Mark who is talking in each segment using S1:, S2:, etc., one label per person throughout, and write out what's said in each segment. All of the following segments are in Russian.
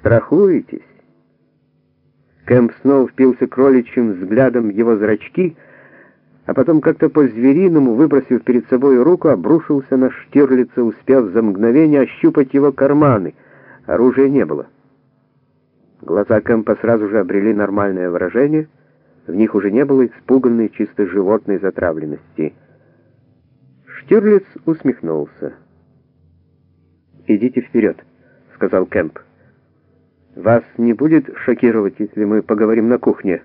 S1: Страхуетесь? Кэмп снова впился кроличьим взглядом в его зрачки, а потом как-то по-звериному, выбросив перед собой руку, обрушился на Штирлица, успев за мгновение ощупать его карманы. Оружия не было. Глаза Кэмпа сразу же обрели нормальное выражение, в них уже не было испуганной чисто животной затравленности. Штирлиц усмехнулся. «Идите вперед», — сказал Кэмп. «Вас не будет шокировать, если мы поговорим на кухне?»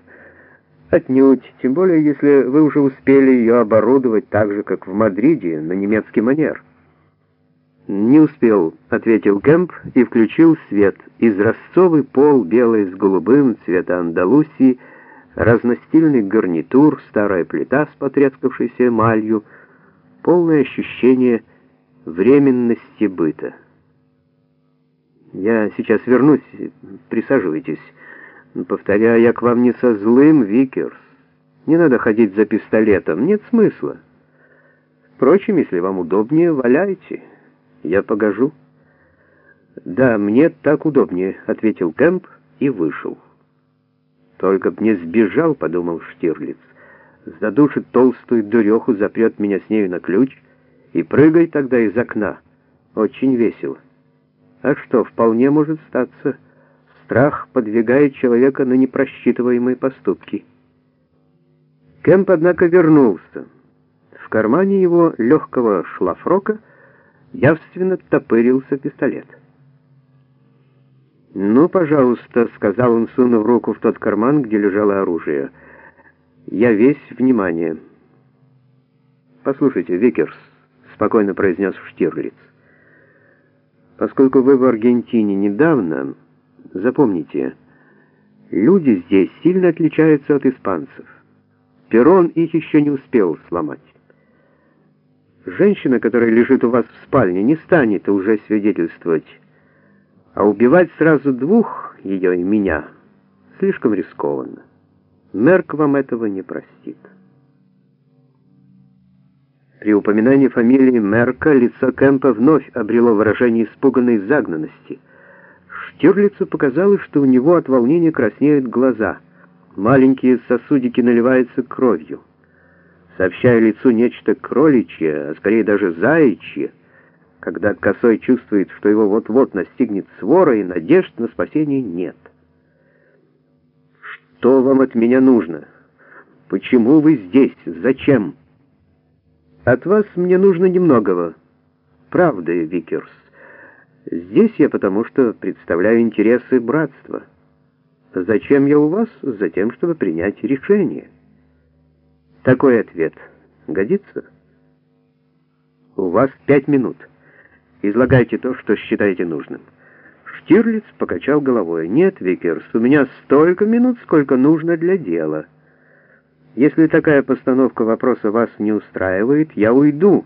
S1: «Отнюдь, тем более, если вы уже успели ее оборудовать так же, как в Мадриде, на немецкий манер». «Не успел», — ответил Кэмп и включил свет. Изразцовый пол, белый с голубым, цвета Андалусии, разностильный гарнитур, старая плита с потрескавшейся эмалью, полное ощущение временности быта. «Я сейчас вернусь, присаживайтесь. Повторяю, я к вам не со злым, Викерс. Не надо ходить за пистолетом, нет смысла. Впрочем, если вам удобнее, валяйте». Я погожу. Да, мне так удобнее, ответил Кэмп и вышел. Только б не сбежал, подумал Штирлиц. Задушит толстую дуреху, запрет меня с нею на ключ и прыгай тогда из окна. Очень весело. А что, вполне может статься. Страх подвигает человека на непросчитываемые поступки. Кэмп, однако, вернулся. В кармане его легкого шлафрока — явственно топырился пистолет. «Ну, пожалуйста», — сказал он, сунув руку в тот карман, где лежало оружие. «Я весь внимание». «Послушайте, Викерс», — спокойно произнес Штирлиц, «поскольку вы в Аргентине недавно, запомните, люди здесь сильно отличаются от испанцев. Перон их еще не успел сломать». Женщина, которая лежит у вас в спальне, не станет уже свидетельствовать. А убивать сразу двух, ее и меня, слишком рискованно. Мерк вам этого не простит. При упоминании фамилии Мерка лицо Кэмпа вновь обрело выражение испуганной загнанности. Штирлицу показалось, что у него от волнения краснеют глаза. Маленькие сосудики наливаются кровью сообщая лицу нечто кроличье, а скорее даже заячье, когда косой чувствует, что его вот-вот настигнет свора, и надежд на спасение нет. «Что вам от меня нужно? Почему вы здесь? Зачем?» «От вас мне нужно немногого. Правда, Викерс. Здесь я потому, что представляю интересы братства. Зачем я у вас? Затем, чтобы принять решение». Такой ответ годится? У вас пять минут. Излагайте то, что считаете нужным. Штирлиц покачал головой. Нет, Викерс, у меня столько минут, сколько нужно для дела. Если такая постановка вопроса вас не устраивает, я уйду.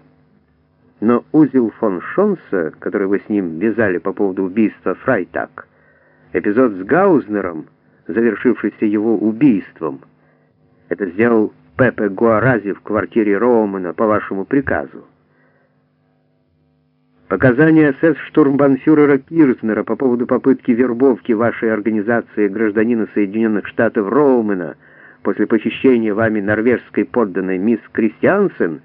S1: Но узел фон Шонса, который вы с ним вязали по поводу убийства Фрайтак, эпизод с Гаузнером, завершившийся его убийством, это сделал Пепе Гуарази в квартире Роумана по вашему приказу. Показания СС-штурмбанфюрера Кирзнера по поводу попытки вербовки вашей организации гражданина Соединенных Штатов Роумена после похищения вами норвежской подданной мисс Кристиансен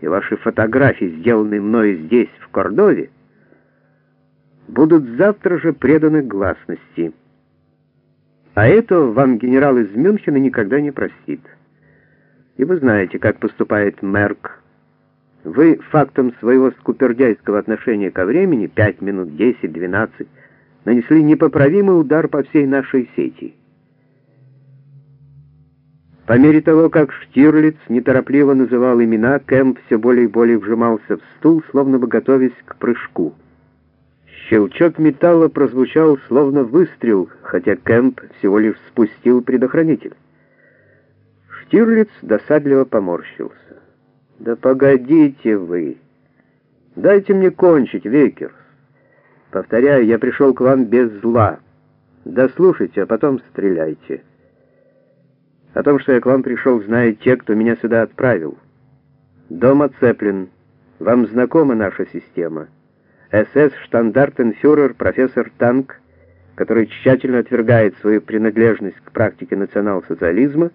S1: и ваши фотографии, сделанные мной здесь, в Кордове, будут завтра же преданы гласности. А это вам генерал из Мюнхена никогда не простит. И вы знаете, как поступает Мерк. Вы фактом своего скупердяйского отношения ко времени, 5 минут, 10, 12, нанесли непоправимый удар по всей нашей сети. По мере того, как Штирлиц неторопливо называл имена, Кэмп все более и более вжимался в стул, словно бы готовясь к прыжку. Щелчок металла прозвучал, словно выстрел, хотя Кэмп всего лишь спустил предохранитель. Штирлиц досадливо поморщился. «Да погодите вы! Дайте мне кончить, Векерс! Повторяю, я пришел к вам без зла. Дослушайте, а потом стреляйте. О том, что я к вам пришел, знают те, кто меня сюда отправил. Дом оцеплен. Вам знакома наша система. СС штандартенфюрер профессор Танк который тщательно отвергает свою принадлежность к практике национал-социализма,